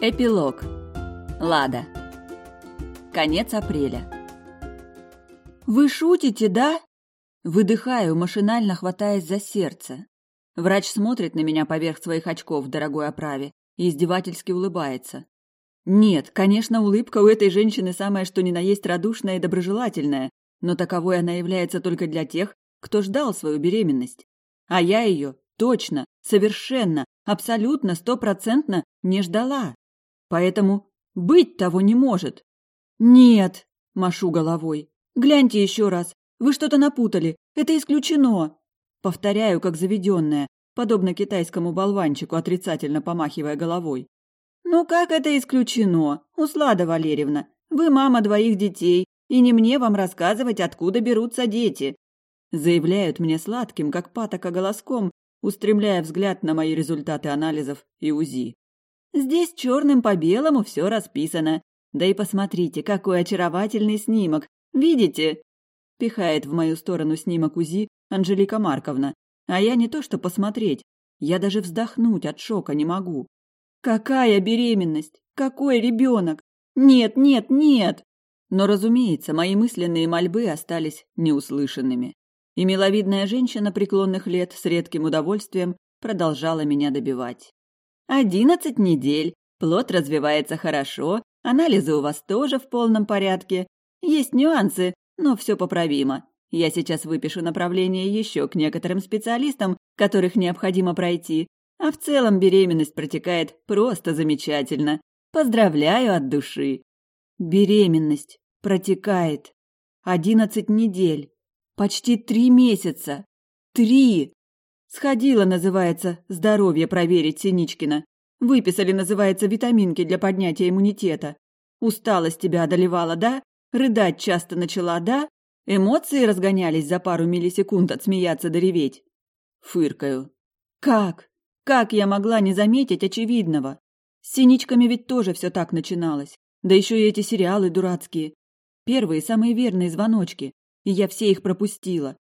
Эпилог. Лада. Конец апреля. «Вы шутите, да?» Выдыхаю, машинально хватаясь за сердце. Врач смотрит на меня поверх своих очков в дорогой оправе и издевательски улыбается. Нет, конечно, улыбка у этой женщины самая что ни на есть радушная и доброжелательная, но таковой она является только для тех, кто ждал свою беременность. А я ее точно, совершенно, абсолютно, стопроцентно не ждала поэтому быть того не может. Нет, машу головой. Гляньте еще раз. Вы что-то напутали. Это исключено. Повторяю, как заведенная, подобно китайскому болванчику, отрицательно помахивая головой. «Ну как это исключено? Услада Валерьевна, вы мама двоих детей, и не мне вам рассказывать, откуда берутся дети!» Заявляют мне сладким, как патока, голоском, устремляя взгляд на мои результаты анализов и УЗИ. Здесь черным по белому все расписано. Да и посмотрите, какой очаровательный снимок. Видите? Пихает в мою сторону снимок УЗИ Анжелика Марковна. А я не то что посмотреть, я даже вздохнуть от шока не могу. Какая беременность? Какой ребенок? Нет, нет, нет! Но, разумеется, мои мысленные мольбы остались неуслышанными. И миловидная женщина преклонных лет с редким удовольствием продолжала меня добивать. Одиннадцать недель, плод развивается хорошо, анализы у вас тоже в полном порядке. Есть нюансы, но все поправимо. Я сейчас выпишу направление еще к некоторым специалистам, которых необходимо пройти. А в целом беременность протекает просто замечательно. Поздравляю от души. Беременность протекает. Одиннадцать недель. Почти три месяца. Три! Сходила, называется, здоровье проверить Синичкина. Выписали, называется, витаминки для поднятия иммунитета. Усталость тебя одолевала, да? Рыдать часто начала, да? Эмоции разгонялись за пару миллисекунд от смеяться до реветь. Фыркаю. Как? Как я могла не заметить очевидного? С синичками ведь тоже все так начиналось. Да еще и эти сериалы дурацкие. Первые, самые верные звоночки. И я все их пропустила.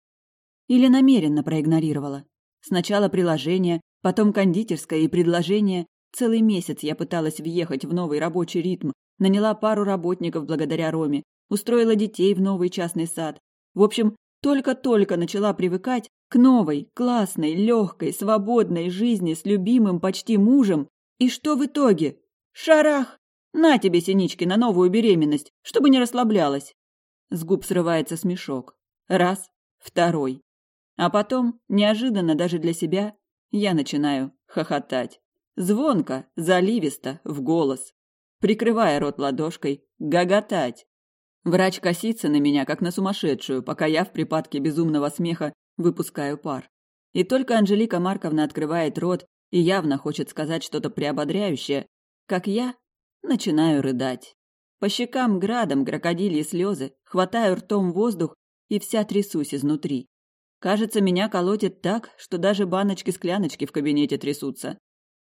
Или намеренно проигнорировала. Сначала приложение, потом кондитерское и предложение. Целый месяц я пыталась въехать в новый рабочий ритм, наняла пару работников благодаря Роме, устроила детей в новый частный сад. В общем, только-только начала привыкать к новой, классной, легкой, свободной жизни с любимым почти мужем. И что в итоге? Шарах! На тебе, синички, на новую беременность, чтобы не расслаблялась. С губ срывается смешок. Раз, второй. А потом, неожиданно даже для себя, я начинаю хохотать. Звонко, заливисто, в голос. Прикрывая рот ладошкой, гоготать. Врач косится на меня, как на сумасшедшую, пока я в припадке безумного смеха выпускаю пар. И только Анжелика Марковна открывает рот и явно хочет сказать что-то приободряющее, как я начинаю рыдать. По щекам градом крокодильи слезы, хватаю ртом воздух и вся трясусь изнутри. Кажется, меня колотит так, что даже баночки-скляночки в кабинете трясутся.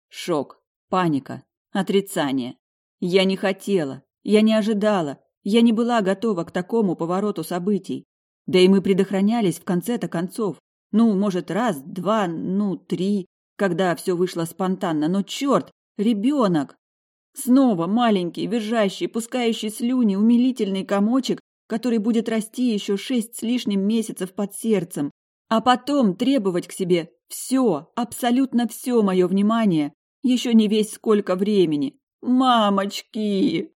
Шок, паника, отрицание. Я не хотела, я не ожидала, я не была готова к такому повороту событий. Да и мы предохранялись в конце-то концов. Ну, может, раз, два, ну, три, когда все вышло спонтанно. Но черт, ребенок! Снова маленький, визжащий, пускающий слюни, умилительный комочек, который будет расти еще шесть с лишним месяцев под сердцем, а потом требовать к себе все, абсолютно все мое внимание, еще не весь сколько времени. Мамочки!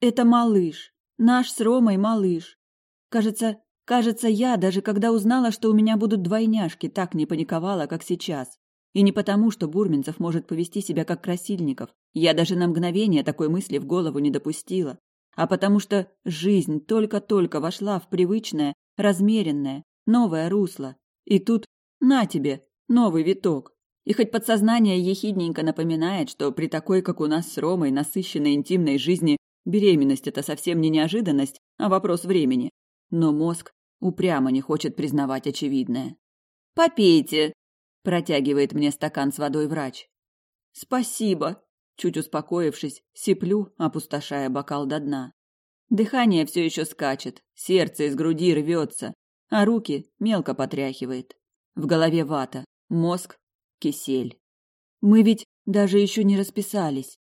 Это малыш, наш с Ромой малыш. Кажется, кажется, я даже когда узнала, что у меня будут двойняшки, так не паниковала, как сейчас. И не потому, что Бурминцев может повести себя как Красильников. Я даже на мгновение такой мысли в голову не допустила. А потому что жизнь только-только вошла в привычное, размеренное, новое русло, и тут на тебе, новый виток. И хоть подсознание ехидненько напоминает, что при такой, как у нас с Ромой, насыщенной интимной жизни, беременность – это совсем не неожиданность, а вопрос времени. Но мозг упрямо не хочет признавать очевидное. «Попейте!» – протягивает мне стакан с водой врач. «Спасибо!» – чуть успокоившись, сиплю, опустошая бокал до дна. Дыхание все еще скачет, сердце из груди рвется, а руки мелко потряхивает. В голове вата, мозг – кисель. Мы ведь даже еще не расписались.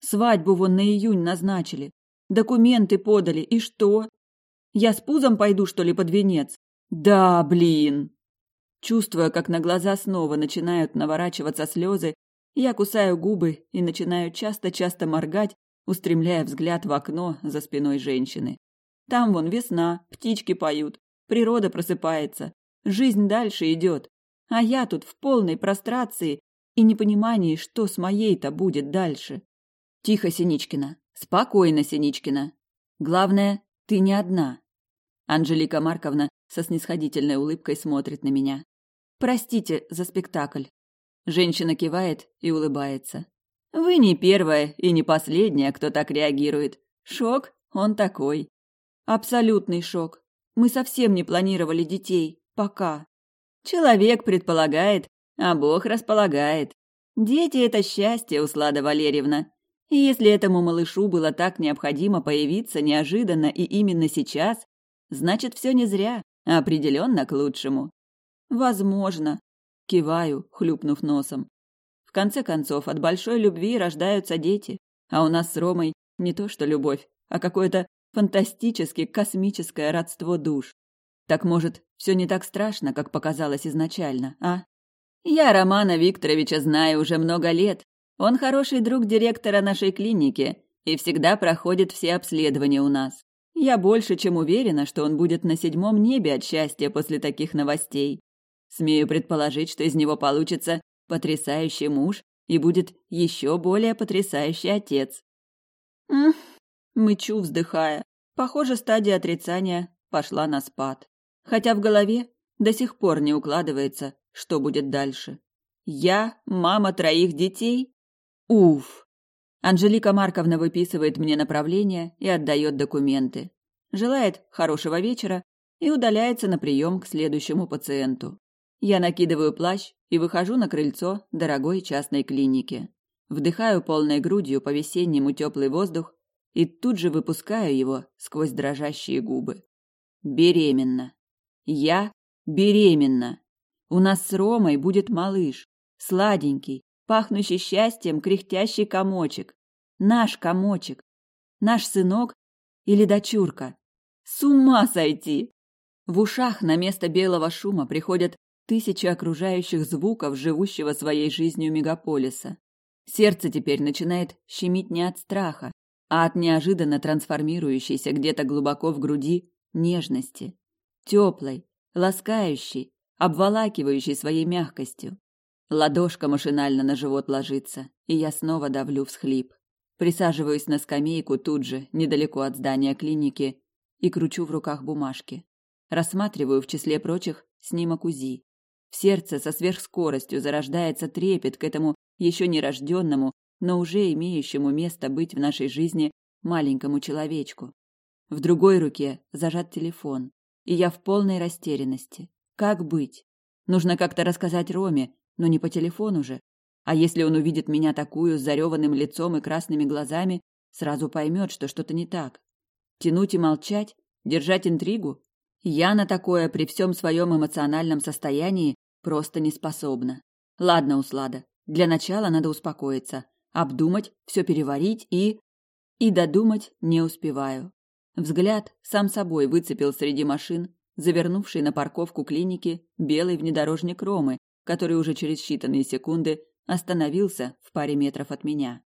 Свадьбу вон на июнь назначили. Документы подали, и что? Я с пузом пойду, что ли, под венец? Да, блин! Чувствуя, как на глаза снова начинают наворачиваться слезы, я кусаю губы и начинаю часто-часто моргать, устремляя взгляд в окно за спиной женщины. Там вон весна, птички поют, природа просыпается, жизнь дальше идет, а я тут в полной прострации и непонимании, что с моей-то будет дальше. Тихо, Синичкина, спокойно, Синичкина. Главное, ты не одна. Анжелика Марковна со снисходительной улыбкой смотрит на меня. Простите за спектакль. Женщина кивает и улыбается. Вы не первая и не последняя, кто так реагирует. Шок, он такой. Абсолютный шок. Мы совсем не планировали детей. Пока. Человек предполагает, а Бог располагает. Дети – это счастье, Услада Валерьевна. И если этому малышу было так необходимо появиться неожиданно и именно сейчас, значит, все не зря, а определенно к лучшему. Возможно. Киваю, хлюпнув носом. В конце концов, от большой любви рождаются дети, а у нас с Ромой не то что любовь, а какое-то фантастически космическое родство душ. Так, может, все не так страшно, как показалось изначально, а? Я Романа Викторовича знаю уже много лет. Он хороший друг директора нашей клиники и всегда проходит все обследования у нас. Я больше чем уверена, что он будет на седьмом небе от счастья после таких новостей. Смею предположить, что из него получится потрясающий муж и будет еще более потрясающий отец. Мычу, вздыхая. Похоже, стадия отрицания пошла на спад. Хотя в голове до сих пор не укладывается, что будет дальше. Я мама троих детей? Уф! Анжелика Марковна выписывает мне направление и отдает документы. Желает хорошего вечера и удаляется на прием к следующему пациенту. Я накидываю плащ и выхожу на крыльцо дорогой частной клиники. Вдыхаю полной грудью по-весеннему теплый воздух и тут же выпускаю его сквозь дрожащие губы. Беременна. Я беременна. У нас с Ромой будет малыш, сладенький, пахнущий счастьем кряхтящий комочек. Наш комочек. Наш сынок или дочурка. С ума сойти! В ушах на место белого шума приходят тысячи окружающих звуков живущего своей жизнью мегаполиса. Сердце теперь начинает щемить не от страха, а от неожиданно трансформирующейся где-то глубоко в груди нежности, теплой, ласкающей, обволакивающей своей мягкостью. Ладошка машинально на живот ложится, и я снова давлю всхлип. Присаживаюсь на скамейку тут же, недалеко от здания клиники, и кручу в руках бумажки. Рассматриваю в числе прочих снимок УЗИ. В сердце со сверхскоростью зарождается трепет к этому еще нерожденному но уже имеющему место быть в нашей жизни маленькому человечку. В другой руке зажат телефон, и я в полной растерянности. Как быть? Нужно как-то рассказать Роме, но не по телефону же. А если он увидит меня такую с зареванным лицом и красными глазами, сразу поймет, что что-то не так. Тянуть и молчать? Держать интригу? Я на такое при всем своем эмоциональном состоянии просто не способна. Ладно, Услада, для начала надо успокоиться, обдумать, все переварить и... И додумать не успеваю. Взгляд сам собой выцепил среди машин, завернувший на парковку клиники белый внедорожник Ромы, который уже через считанные секунды остановился в паре метров от меня.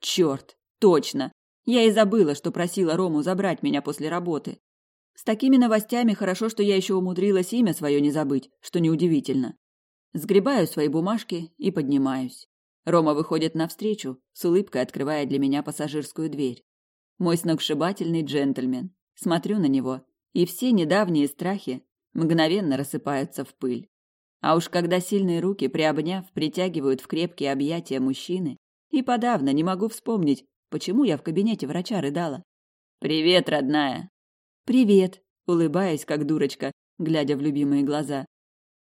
Черт, точно! Я и забыла, что просила Рому забрать меня после работы. С такими новостями хорошо, что я еще умудрилась имя свое не забыть, что неудивительно. Сгребаю свои бумажки и поднимаюсь. Рома выходит навстречу, с улыбкой открывая для меня пассажирскую дверь. Мой сногсшибательный джентльмен. Смотрю на него, и все недавние страхи мгновенно рассыпаются в пыль. А уж когда сильные руки, приобняв, притягивают в крепкие объятия мужчины, и подавно не могу вспомнить, почему я в кабинете врача рыдала. «Привет, родная!» «Привет!» — улыбаясь, как дурочка, глядя в любимые глаза.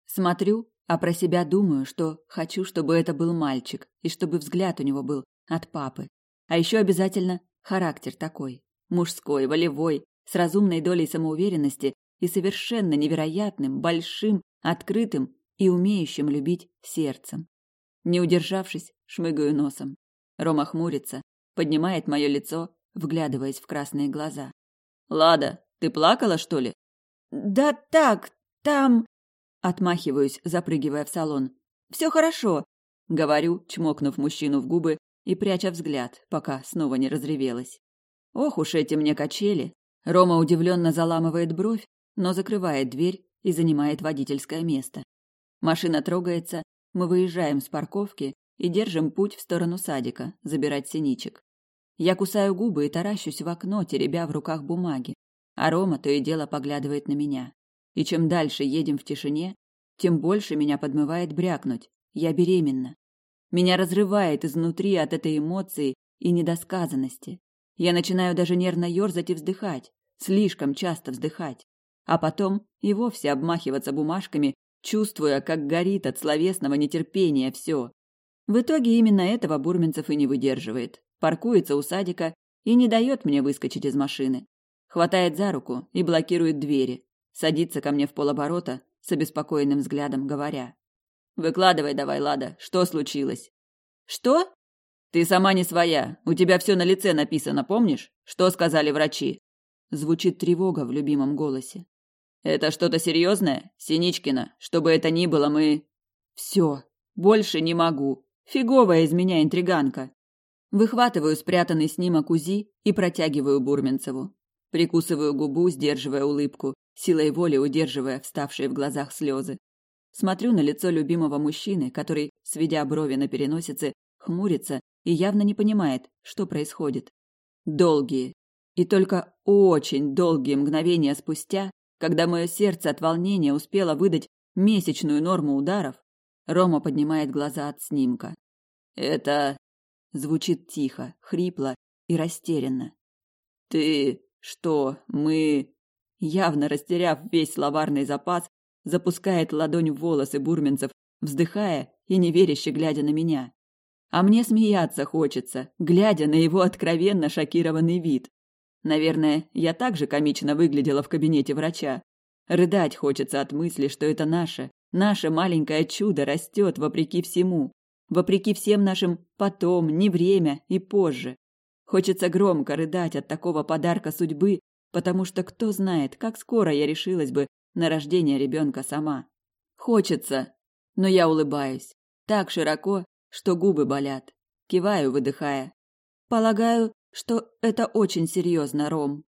Смотрю, а про себя думаю, что хочу, чтобы это был мальчик, и чтобы взгляд у него был от папы. А еще обязательно характер такой. Мужской, волевой, с разумной долей самоуверенности и совершенно невероятным, большим, открытым и умеющим любить сердцем. Не удержавшись, шмыгаю носом. Рома хмурится, поднимает мое лицо, вглядываясь в красные глаза. «Лада, ты плакала, что ли?» «Да так, там...» Отмахиваюсь, запрыгивая в салон. «Все хорошо!» — говорю, чмокнув мужчину в губы и пряча взгляд, пока снова не разревелась. «Ох уж эти мне качели!» Рома удивленно заламывает бровь, но закрывает дверь и занимает водительское место. Машина трогается, мы выезжаем с парковки и держим путь в сторону садика, забирать синичек. Я кусаю губы и таращусь в окно, теребя в руках бумаги. А Рома то и дело поглядывает на меня. И чем дальше едем в тишине, тем больше меня подмывает брякнуть. Я беременна. Меня разрывает изнутри от этой эмоции и недосказанности. Я начинаю даже нервно ерзать и вздыхать, слишком часто вздыхать, а потом и вовсе обмахиваться бумажками, чувствуя, как горит от словесного нетерпения все. В итоге именно этого Бурминцев и не выдерживает. Паркуется у садика и не дает мне выскочить из машины. Хватает за руку и блокирует двери, садится ко мне в полоборота с обеспокоенным взглядом, говоря. «Выкладывай давай, Лада, что случилось?» «Что?» «Ты сама не своя. У тебя все на лице написано, помнишь? Что сказали врачи?» Звучит тревога в любимом голосе. «Это что-то серьезное? Синичкина, что бы это ни было, мы...» «Все. Больше не могу. Фиговая из меня интриганка». Выхватываю спрятанный снимок УЗИ и протягиваю Бурменцеву. Прикусываю губу, сдерживая улыбку, силой воли удерживая вставшие в глазах слезы. Смотрю на лицо любимого мужчины, который, сведя брови на переносице, хмурится и явно не понимает, что происходит. Долгие. И только очень долгие мгновения спустя, когда мое сердце от волнения успело выдать месячную норму ударов, Рома поднимает глаза от снимка. «Это...» — звучит тихо, хрипло и растерянно. «Ты... что... мы...» явно растеряв весь словарный запас, запускает ладонь в волосы бурменцев, вздыхая и неверяще глядя на меня. А мне смеяться хочется, глядя на его откровенно шокированный вид. Наверное, я также комично выглядела в кабинете врача. Рыдать хочется от мысли, что это наше, наше маленькое чудо растет вопреки всему, вопреки всем нашим «потом», «не время» и «позже». Хочется громко рыдать от такого подарка судьбы потому что кто знает, как скоро я решилась бы на рождение ребенка сама. Хочется, но я улыбаюсь. Так широко, что губы болят. Киваю, выдыхая. Полагаю, что это очень серьезно, Ром.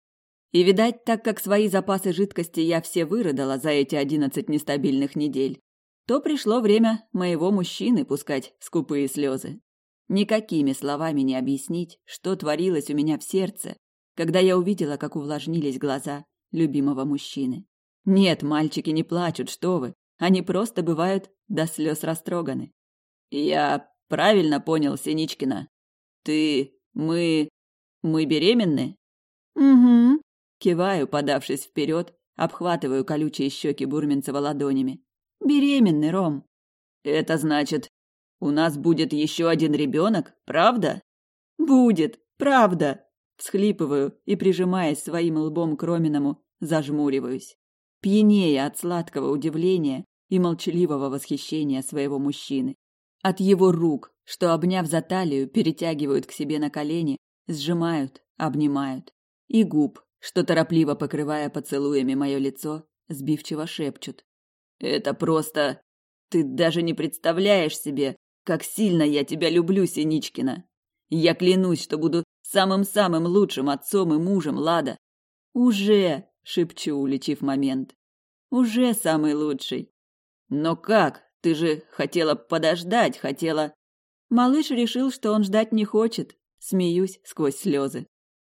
И, видать, так как свои запасы жидкости я все вырыдала за эти одиннадцать нестабильных недель, то пришло время моего мужчины пускать скупые слезы. Никакими словами не объяснить, что творилось у меня в сердце, когда я увидела, как увлажнились глаза любимого мужчины. Нет, мальчики не плачут, что вы. Они просто бывают до слез растроганы. Я правильно понял, Синичкина? Ты, мы, мы беременны? Угу. Киваю, подавшись вперед, обхватываю колючие щеки Бурминцева ладонями. Беременны, Ром. Это значит, у нас будет еще один ребенок, правда? Будет, правда, Всхлипываю и, прижимаясь своим лбом к Роминому, зажмуриваюсь. Пьянее от сладкого удивления и молчаливого восхищения своего мужчины. От его рук, что, обняв за талию, перетягивают к себе на колени, сжимают, обнимают. И губ, что, торопливо покрывая поцелуями мое лицо, сбивчиво шепчут. «Это просто... Ты даже не представляешь себе, как сильно я тебя люблю, Синичкина! Я клянусь, что буду самым-самым лучшим отцом и мужем, Лада. Уже, шепчу, улетив момент. Уже самый лучший. Но как? Ты же хотела подождать, хотела... Малыш решил, что он ждать не хочет. Смеюсь сквозь слезы.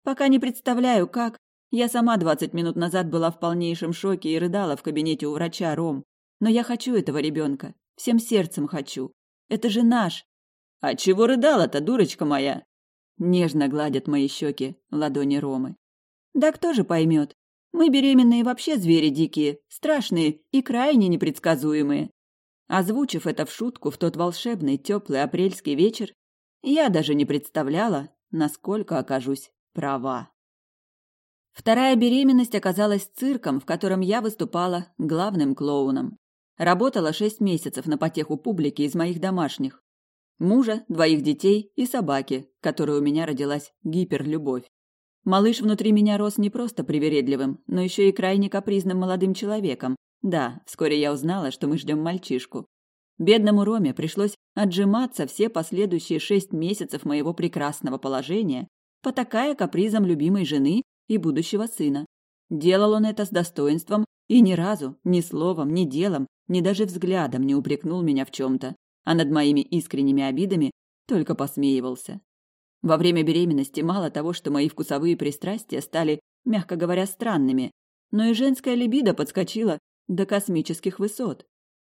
Пока не представляю, как. Я сама двадцать минут назад была в полнейшем шоке и рыдала в кабинете у врача Ром. Но я хочу этого ребенка. Всем сердцем хочу. Это же наш. А чего рыдала-то, дурочка моя? Нежно гладят мои щеки ладони Ромы. Да кто же поймет? Мы беременные вообще звери дикие, страшные и крайне непредсказуемые. Озвучив это в шутку в тот волшебный теплый апрельский вечер, я даже не представляла, насколько окажусь права. Вторая беременность оказалась цирком, в котором я выступала главным клоуном. Работала шесть месяцев на потеху публики из моих домашних мужа, двоих детей и собаки, которой у меня родилась гиперлюбовь. Малыш внутри меня рос не просто привередливым, но еще и крайне капризным молодым человеком. Да, вскоре я узнала, что мы ждем мальчишку. Бедному Роме пришлось отжиматься все последующие шесть месяцев моего прекрасного положения, потакая капризом любимой жены и будущего сына. Делал он это с достоинством и ни разу, ни словом, ни делом, ни даже взглядом не упрекнул меня в чем-то а над моими искренними обидами только посмеивался. Во время беременности мало того, что мои вкусовые пристрастия стали, мягко говоря, странными, но и женская либидо подскочила до космических высот.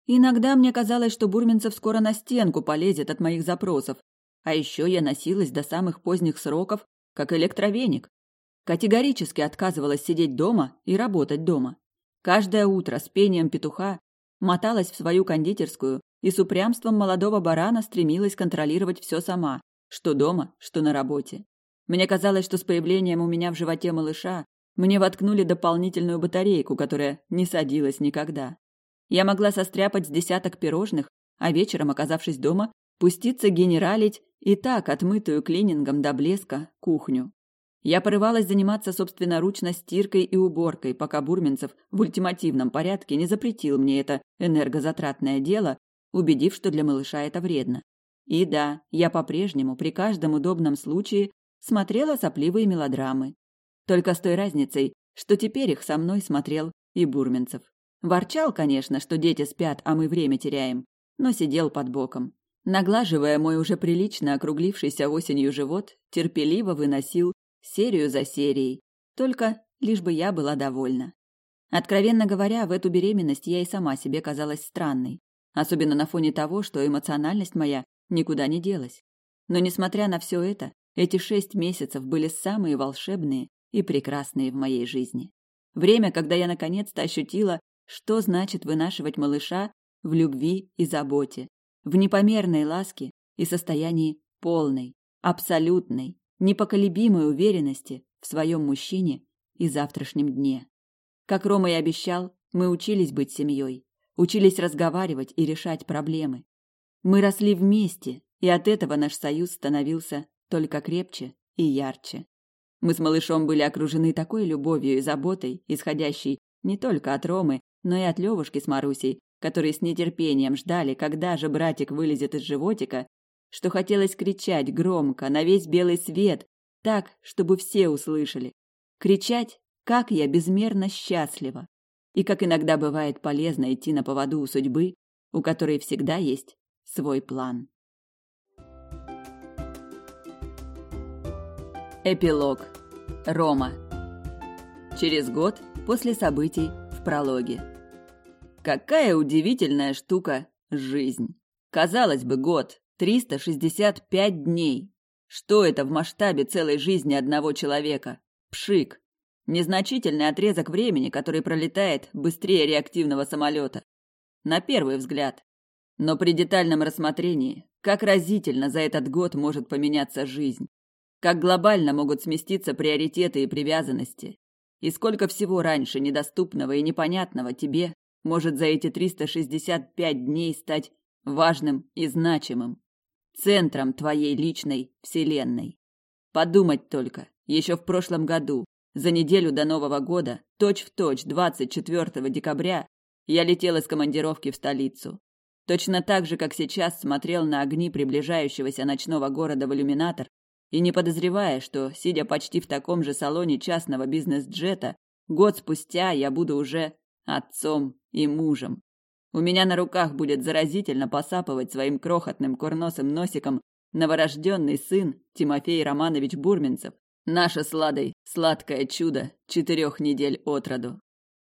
Иногда мне казалось, что Бурминцев скоро на стенку полезет от моих запросов, а еще я носилась до самых поздних сроков, как электровеник. Категорически отказывалась сидеть дома и работать дома. Каждое утро с пением петуха моталась в свою кондитерскую и с упрямством молодого барана стремилась контролировать все сама, что дома, что на работе. Мне казалось, что с появлением у меня в животе малыша мне воткнули дополнительную батарейку, которая не садилась никогда. Я могла состряпать с десяток пирожных, а вечером, оказавшись дома, пуститься генералить и так отмытую клинингом до блеска кухню. Я порывалась заниматься собственноручно стиркой и уборкой, пока Бурминцев в ультимативном порядке не запретил мне это энергозатратное дело убедив, что для малыша это вредно. И да, я по-прежнему при каждом удобном случае смотрела сопливые мелодрамы. Только с той разницей, что теперь их со мной смотрел и Бурменцев. Ворчал, конечно, что дети спят, а мы время теряем, но сидел под боком. Наглаживая мой уже прилично округлившийся осенью живот, терпеливо выносил серию за серией. Только лишь бы я была довольна. Откровенно говоря, в эту беременность я и сама себе казалась странной. Особенно на фоне того, что эмоциональность моя никуда не делась. Но несмотря на все это, эти шесть месяцев были самые волшебные и прекрасные в моей жизни. Время, когда я наконец-то ощутила, что значит вынашивать малыша в любви и заботе, в непомерной ласке и состоянии полной, абсолютной, непоколебимой уверенности в своем мужчине и завтрашнем дне. Как Рома и обещал, мы учились быть семьей, учились разговаривать и решать проблемы. Мы росли вместе, и от этого наш союз становился только крепче и ярче. Мы с малышом были окружены такой любовью и заботой, исходящей не только от Ромы, но и от Левушки с Марусей, которые с нетерпением ждали, когда же братик вылезет из животика, что хотелось кричать громко на весь белый свет, так, чтобы все услышали. Кричать, как я безмерно счастлива, и, как иногда бывает полезно идти на поводу у судьбы, у которой всегда есть свой план. Эпилог. Рома. Через год после событий в прологе. Какая удивительная штука жизнь. Казалось бы, год 365 дней. Что это в масштабе целой жизни одного человека? Пшик. Незначительный отрезок времени, который пролетает быстрее реактивного самолета. На первый взгляд. Но при детальном рассмотрении, как разительно за этот год может поменяться жизнь, как глобально могут сместиться приоритеты и привязанности, и сколько всего раньше недоступного и непонятного тебе может за эти 365 дней стать важным и значимым, центром твоей личной вселенной. Подумать только, еще в прошлом году за неделю до Нового года, точь-в-точь, точь 24 декабря, я летел из командировки в столицу. Точно так же, как сейчас смотрел на огни приближающегося ночного города в иллюминатор и не подозревая, что, сидя почти в таком же салоне частного бизнес-джета, год спустя я буду уже отцом и мужем. У меня на руках будет заразительно посапывать своим крохотным курносым носиком новорожденный сын Тимофей Романович Бурминцев, Наша сладой, сладкое чудо четырех недель от роду.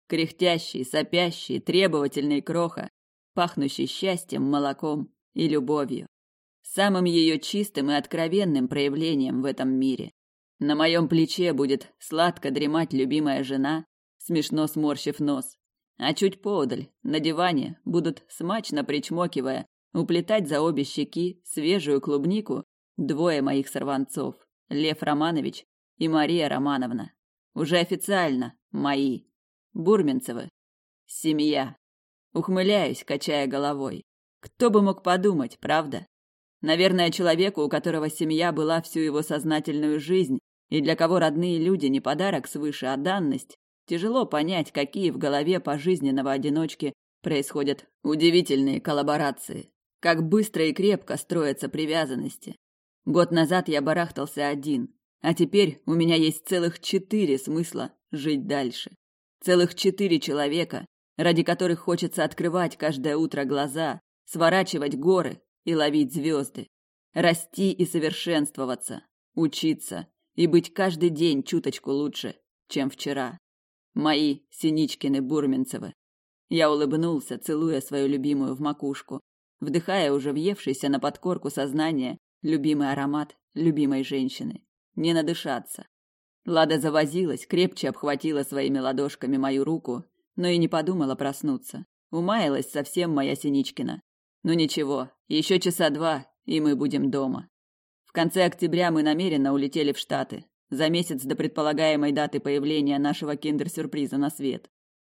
Кряхтящий, сопящий, требовательный кроха, пахнущий счастьем, молоком и любовью. Самым ее чистым и откровенным проявлением в этом мире. На моем плече будет сладко дремать любимая жена, смешно сморщив нос. А чуть подаль, на диване, будут, смачно причмокивая, уплетать за обе щеки свежую клубнику двое моих сорванцов. Лев Романович и Мария Романовна. Уже официально мои. Бурминцевы Семья. Ухмыляюсь, качая головой. Кто бы мог подумать, правда? Наверное, человеку, у которого семья была всю его сознательную жизнь, и для кого родные люди не подарок свыше, а данность, тяжело понять, какие в голове пожизненного одиночки происходят удивительные коллаборации. Как быстро и крепко строятся привязанности. Год назад я барахтался один, а теперь у меня есть целых четыре смысла жить дальше. Целых четыре человека, ради которых хочется открывать каждое утро глаза, сворачивать горы и ловить звезды, расти и совершенствоваться, учиться и быть каждый день чуточку лучше, чем вчера. Мои Синичкины Бурменцевы. Я улыбнулся, целуя свою любимую в макушку, вдыхая уже въевшийся на подкорку сознания любимый аромат любимой женщины. Не надышаться. Лада завозилась, крепче обхватила своими ладошками мою руку, но и не подумала проснуться. Умаялась совсем моя Синичкина. Ну ничего, еще часа два, и мы будем дома. В конце октября мы намеренно улетели в Штаты, за месяц до предполагаемой даты появления нашего киндер-сюрприза на свет.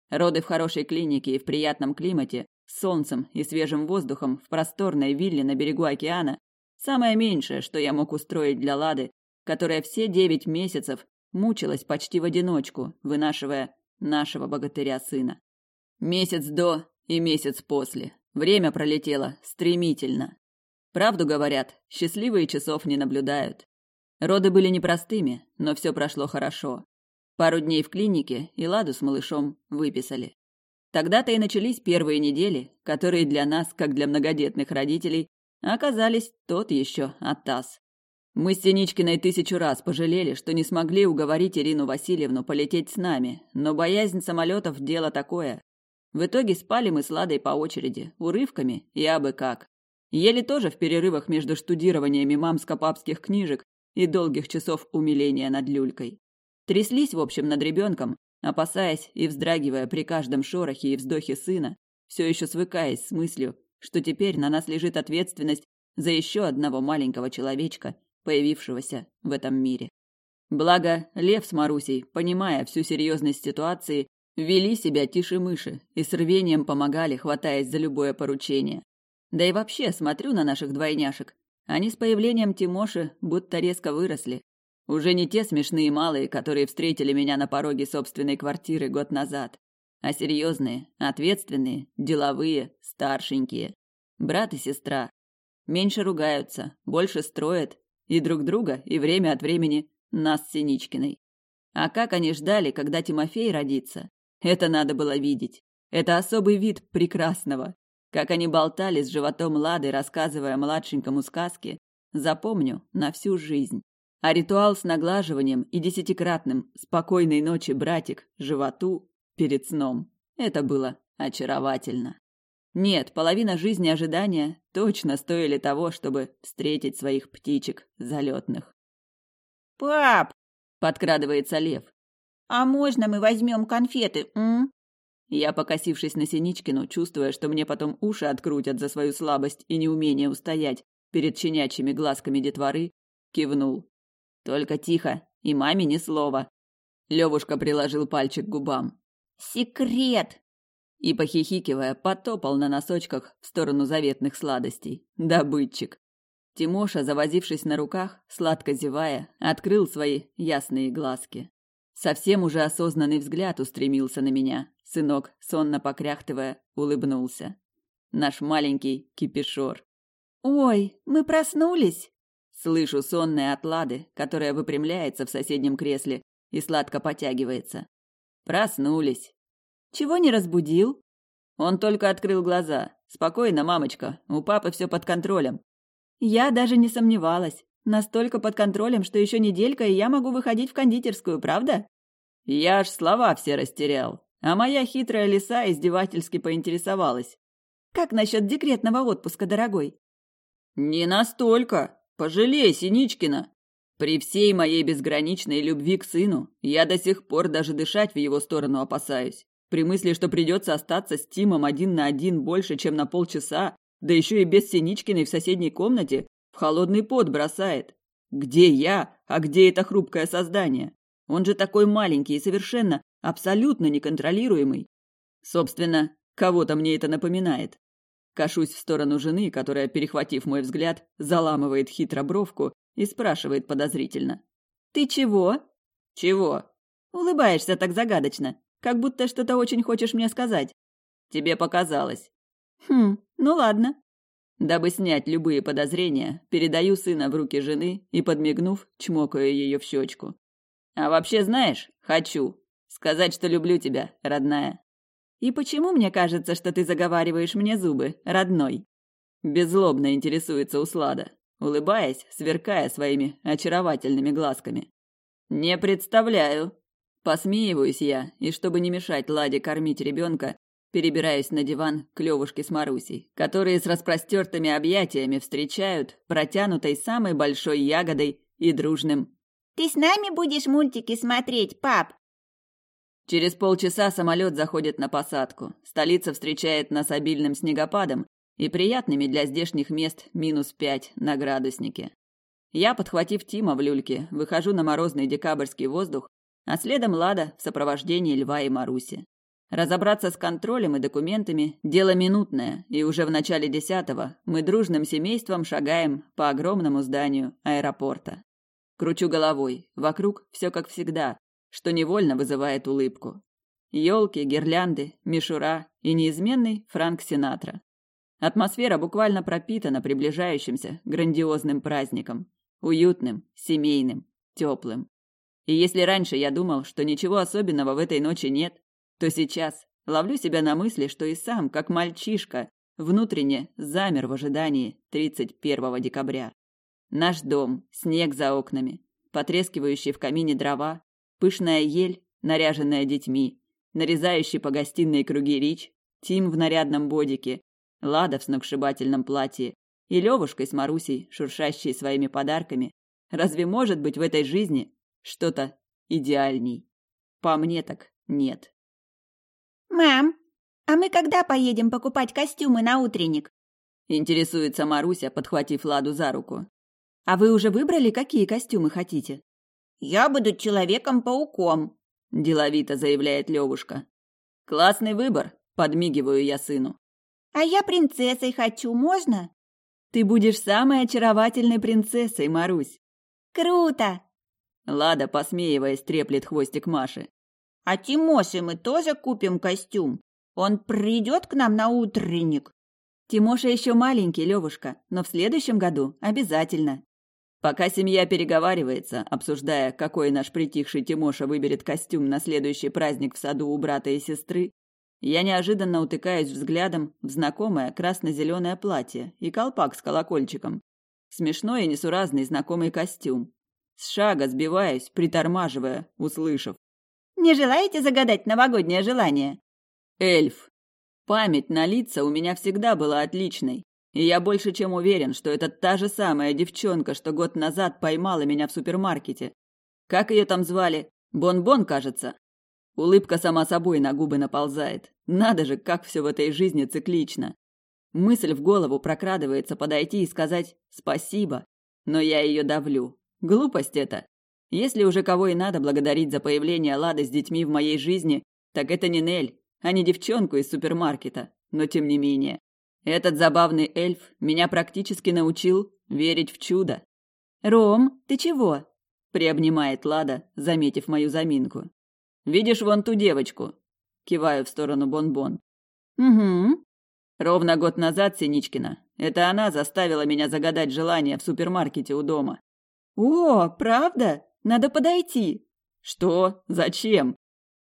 Роды в хорошей клинике и в приятном климате, с солнцем и свежим воздухом в просторной вилле на берегу океана Самое меньшее, что я мог устроить для Лады, которая все девять месяцев мучилась почти в одиночку, вынашивая нашего богатыря-сына. Месяц до и месяц после. Время пролетело стремительно. Правду говорят, счастливые часов не наблюдают. Роды были непростыми, но все прошло хорошо. Пару дней в клинике и Ладу с малышом выписали. Тогда-то и начались первые недели, которые для нас, как для многодетных родителей, Оказались тот еще оттас. Мы с Синичкиной тысячу раз пожалели, что не смогли уговорить Ирину Васильевну полететь с нами, но боязнь самолетов – дело такое. В итоге спали мы с Ладой по очереди, урывками и абы как. Ели тоже в перерывах между штудированиями мамско-папских книжек и долгих часов умиления над люлькой. Тряслись, в общем, над ребенком, опасаясь и вздрагивая при каждом шорохе и вздохе сына, все еще свыкаясь с мыслью, что теперь на нас лежит ответственность за еще одного маленького человечка, появившегося в этом мире. Благо, Лев с Марусей, понимая всю серьезность ситуации, вели себя тише-мыши и с рвением помогали, хватаясь за любое поручение. Да и вообще, смотрю на наших двойняшек. Они с появлением Тимоши будто резко выросли. Уже не те смешные малые, которые встретили меня на пороге собственной квартиры год назад, а серьезные, ответственные, деловые, старшенькие. Брат и сестра. Меньше ругаются, больше строят. И друг друга, и время от времени нас с Синичкиной. А как они ждали, когда Тимофей родится? Это надо было видеть. Это особый вид прекрасного. Как они болтали с животом Лады, рассказывая младшенькому сказки, запомню на всю жизнь. А ритуал с наглаживанием и десятикратным «Спокойной ночи, братик» животу перед сном. Это было очаровательно. Нет, половина жизни ожидания точно стоили того, чтобы встретить своих птичек залетных. «Пап!» — подкрадывается лев. «А можно мы возьмем конфеты, м?» Я, покосившись на Синичкину, чувствуя, что мне потом уши открутят за свою слабость и неумение устоять перед щенячьими глазками детворы, кивнул. «Только тихо, и маме ни слова». Левушка приложил пальчик к губам. «Секрет!» и, похихикивая, потопал на носочках в сторону заветных сладостей. Добытчик. Тимоша, завозившись на руках, сладко зевая, открыл свои ясные глазки. Совсем уже осознанный взгляд устремился на меня. Сынок, сонно покряхтывая, улыбнулся. Наш маленький кипишор. «Ой, мы проснулись!» Слышу сонные отлады, которая выпрямляется в соседнем кресле и сладко потягивается. «Проснулись!» Чего не разбудил? Он только открыл глаза. Спокойно, мамочка, у папы все под контролем. Я даже не сомневалась. Настолько под контролем, что еще неделька, и я могу выходить в кондитерскую, правда? Я ж слова все растерял. А моя хитрая лиса издевательски поинтересовалась. Как насчет декретного отпуска, дорогой? Не настолько. Пожалей, Синичкина. При всей моей безграничной любви к сыну я до сих пор даже дышать в его сторону опасаюсь. При мысли, что придется остаться с Тимом один на один больше, чем на полчаса, да еще и без Синичкиной в соседней комнате, в холодный пот бросает. Где я, а где это хрупкое создание? Он же такой маленький и совершенно, абсолютно неконтролируемый. Собственно, кого-то мне это напоминает. Кашусь в сторону жены, которая, перехватив мой взгляд, заламывает хитро бровку и спрашивает подозрительно. «Ты чего?» «Чего?» «Улыбаешься так загадочно как будто что-то очень хочешь мне сказать. Тебе показалось. Хм, ну ладно. Дабы снять любые подозрения, передаю сына в руки жены и, подмигнув, чмокаю ее в щечку. А вообще, знаешь, хочу сказать, что люблю тебя, родная. И почему мне кажется, что ты заговариваешь мне зубы, родной? Беззлобно интересуется Услада, улыбаясь, сверкая своими очаровательными глазками. Не представляю, Посмеиваюсь я, и чтобы не мешать Ладе кормить ребенка, перебираюсь на диван к Левушке с Марусей, которые с распростертыми объятиями встречают протянутой самой большой ягодой и дружным «Ты с нами будешь мультики смотреть, пап?» Через полчаса самолет заходит на посадку. Столица встречает нас обильным снегопадом и приятными для здешних мест минус пять на градуснике. Я, подхватив Тима в люльке, выхожу на морозный декабрьский воздух а следом Лада в сопровождении Льва и Маруси. Разобраться с контролем и документами – дело минутное, и уже в начале десятого мы дружным семейством шагаем по огромному зданию аэропорта. Кручу головой, вокруг все как всегда, что невольно вызывает улыбку. Елки, гирлянды, мишура и неизменный Франк Синатра. Атмосфера буквально пропитана приближающимся грандиозным праздником. Уютным, семейным, теплым. И если раньше я думал, что ничего особенного в этой ночи нет, то сейчас ловлю себя на мысли, что и сам, как мальчишка, внутренне замер в ожидании 31 декабря. Наш дом, снег за окнами, потрескивающие в камине дрова, пышная ель, наряженная детьми, нарезающий по гостиной круги Рич, Тим в нарядном бодике, Лада в сногсшибательном платье и Левушкой с Марусей, шуршащие своими подарками. Разве может быть в этой жизни что-то идеальней. По мне так нет. «Мам, а мы когда поедем покупать костюмы на утренник?» Интересуется Маруся, подхватив Ладу за руку. «А вы уже выбрали, какие костюмы хотите?» «Я буду Человеком-пауком», – деловито заявляет Левушка. «Классный выбор», – подмигиваю я сыну. «А я принцессой хочу, можно?» «Ты будешь самой очаровательной принцессой, Марусь». «Круто!» Лада, посмеиваясь, треплет хвостик Маши. «А Тимоше мы тоже купим костюм? Он придет к нам на утренник?» «Тимоша еще маленький, Левушка, но в следующем году обязательно». Пока семья переговаривается, обсуждая, какой наш притихший Тимоша выберет костюм на следующий праздник в саду у брата и сестры, я неожиданно утыкаюсь взглядом в знакомое красно-зеленое платье и колпак с колокольчиком. Смешной и несуразный знакомый костюм, с шага сбиваясь, притормаживая, услышав. «Не желаете загадать новогоднее желание?» «Эльф! Память на лица у меня всегда была отличной, и я больше чем уверен, что это та же самая девчонка, что год назад поймала меня в супермаркете. Как ее там звали? Бон-Бон, кажется?» Улыбка сама собой на губы наползает. Надо же, как все в этой жизни циклично. Мысль в голову прокрадывается подойти и сказать «спасибо», но я ее давлю, Глупость это. Если уже кого и надо благодарить за появление Лады с детьми в моей жизни, так это не Нель, а не девчонку из супермаркета. Но тем не менее. Этот забавный эльф меня практически научил верить в чудо. «Ром, ты чего?» – приобнимает Лада, заметив мою заминку. «Видишь вон ту девочку?» – киваю в сторону Бонбон. -бон. «Угу». Ровно год назад, Синичкина, это она заставила меня загадать желание в супермаркете у дома. «О, правда? Надо подойти!» «Что? Зачем?»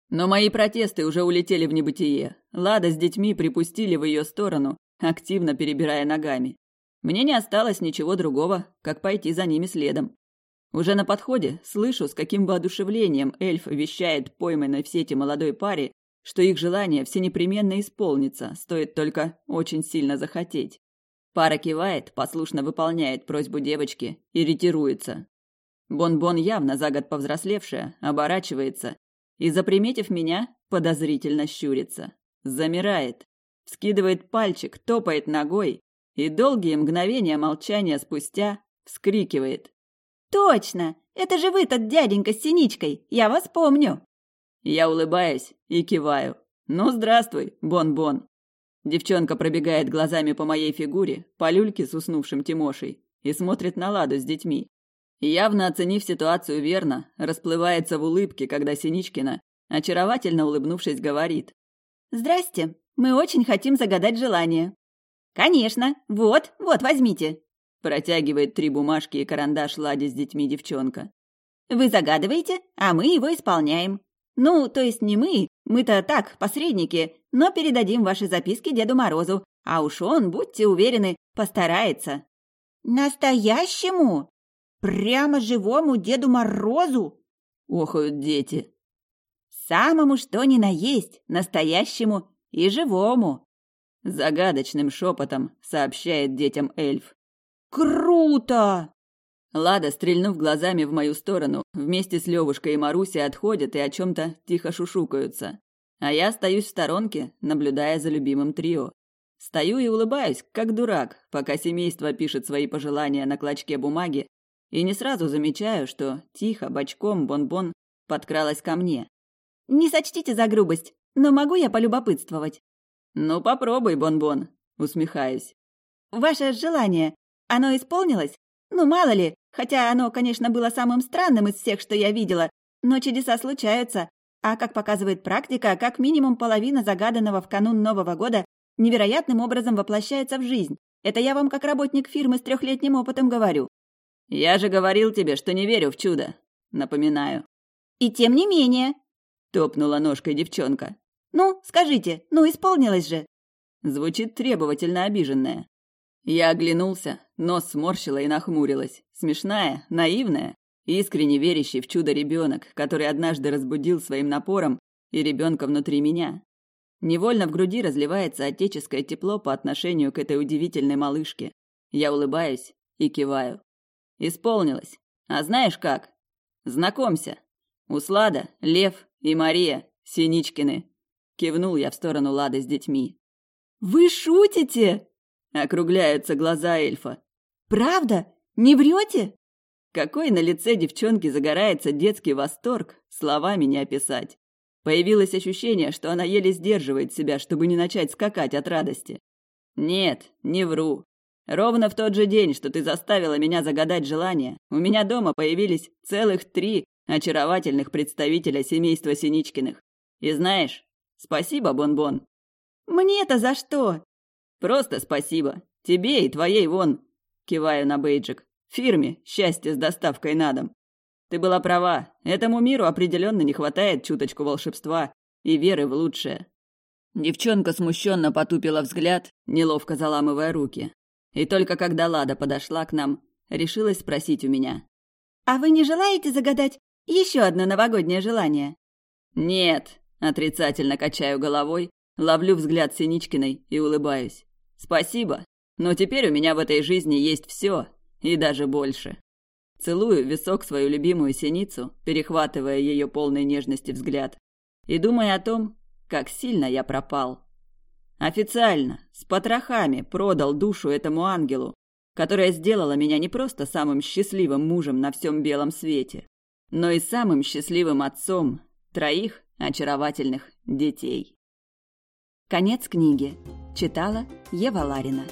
Но мои протесты уже улетели в небытие. Лада с детьми припустили в ее сторону, активно перебирая ногами. Мне не осталось ничего другого, как пойти за ними следом. Уже на подходе слышу, с каким воодушевлением эльф вещает пойманной в сети молодой паре, что их желание всенепременно исполнится, стоит только очень сильно захотеть. Пара кивает, послушно выполняет просьбу девочки и ретируется. Бон-Бон, явно за год повзрослевшая, оборачивается и, заприметив меня, подозрительно щурится. Замирает, вскидывает пальчик, топает ногой и долгие мгновения молчания спустя вскрикивает. «Точно! Это же вы тот дяденька с синичкой! Я вас помню!» Я улыбаюсь и киваю. «Ну, здравствуй, Бон-Бон!» Девчонка пробегает глазами по моей фигуре, по люльке с уснувшим Тимошей, и смотрит на Ладу с детьми. Явно оценив ситуацию верно, расплывается в улыбке, когда Синичкина, очаровательно улыбнувшись, говорит. «Здрасте, мы очень хотим загадать желание». «Конечно, вот, вот, возьмите», – протягивает три бумажки и карандаш Ладе с детьми девчонка. «Вы загадываете, а мы его исполняем. Ну, то есть не мы, мы-то так, посредники, но передадим ваши записки Деду Морозу, а уж он, будьте уверены, постарается». «Настоящему? Прямо живому Деду Морозу?» — охают дети. «Самому что ни на есть, настоящему и живому!» Загадочным шепотом сообщает детям эльф. «Круто!» Лада, стрельнув глазами в мою сторону, вместе с Левушкой и Марусей отходят и о чем-то тихо шушукаются. А я остаюсь в сторонке, наблюдая за любимым трио. Стою и улыбаюсь, как дурак, пока семейство пишет свои пожелания на клочке бумаги, и не сразу замечаю, что тихо, бочком, бон-бон подкралась ко мне. «Не сочтите за грубость, но могу я полюбопытствовать?» «Ну, попробуй, бон-бон», — усмехаюсь. «Ваше желание, оно исполнилось? Ну, мало ли, хотя оно, конечно, было самым странным из всех, что я видела, но чудеса случаются. а, как показывает практика, как минимум половина загаданного в канун Нового года невероятным образом воплощается в жизнь. Это я вам как работник фирмы с трехлетним опытом говорю. Я же говорил тебе, что не верю в чудо. Напоминаю. И тем не менее. Топнула ножкой девчонка. Ну, скажите, ну исполнилось же. Звучит требовательно обиженная. Я оглянулся, нос сморщила и нахмурилась. Смешная, наивная, искренне верящий в чудо ребенок, который однажды разбудил своим напором и ребенка внутри меня. Невольно в груди разливается отеческое тепло по отношению к этой удивительной малышке. Я улыбаюсь и киваю. Исполнилось. А знаешь как? Знакомься. Услада, Лев и Мария Синичкины. Кивнул я в сторону Лады с детьми. «Вы шутите?» Округляются глаза эльфа. «Правда? Не врете?» Какой на лице девчонки загорается детский восторг, словами не описать. Появилось ощущение, что она еле сдерживает себя, чтобы не начать скакать от радости. «Нет, не вру. Ровно в тот же день, что ты заставила меня загадать желание, у меня дома появились целых три очаровательных представителя семейства Синичкиных. И знаешь, спасибо, Бонбон». «Мне-то за что?» «Просто спасибо. Тебе и твоей вон», — киваю на бейджик фирме, счастье с доставкой на дом. Ты была права, этому миру определенно не хватает чуточку волшебства и веры в лучшее. Девчонка смущенно потупила взгляд, неловко заламывая руки. И только когда Лада подошла к нам, решилась спросить у меня. «А вы не желаете загадать еще одно новогоднее желание?» «Нет», — отрицательно качаю головой, ловлю взгляд Синичкиной и улыбаюсь. «Спасибо, но теперь у меня в этой жизни есть все, и даже больше. Целую висок свою любимую синицу, перехватывая ее полной нежности взгляд, и думая о том, как сильно я пропал. Официально, с потрохами, продал душу этому ангелу, которая сделала меня не просто самым счастливым мужем на всем белом свете, но и самым счастливым отцом троих очаровательных детей. Конец книги. Читала Ева Ларина.